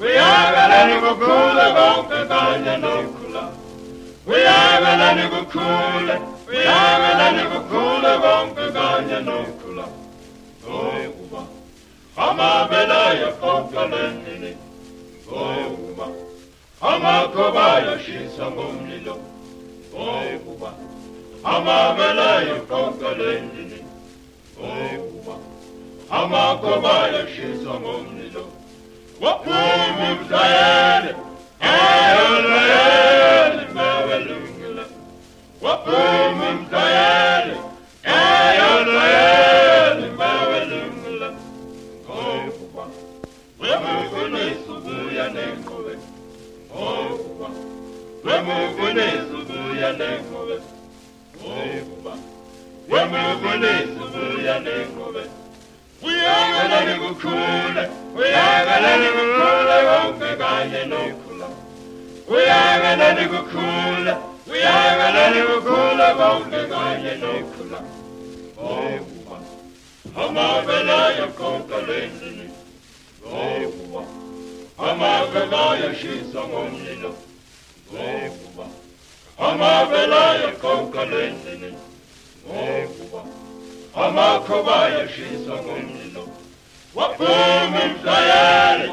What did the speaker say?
Uyagalani kukhule konke kanye nokhula Uyagalani kukhule Uyagalani kukhule konke kanye nokhula Ngokuba amabela yafokalendini Ngokuba amakhoba yashisa ngomlilo Ngokuba amabela yafokalendini Ngokuba amakhoba yashisa ngomlilo waphuma umdlayele ayolwayele mawelungile waphuma umdlayele ayolwayele mawelungile ngokuba wemukunisa ubuya nenqobe ngokuba wemukunisa ubuya nenqobe ngokuba wemukunisa ubuya nenqobe uyakalani kukhule uyakalani kukhule konke kanye nokhula. Uyakalani kukhule uyakalani kukhule konke kanye nokhula. Ngokuba amavela yakokalendini ngokuba amavela yashisa ngomlilo. Ngokuba amavela yakokalendini ngokuba amakhoba yashisa ngomlilo وقفوا من خيالي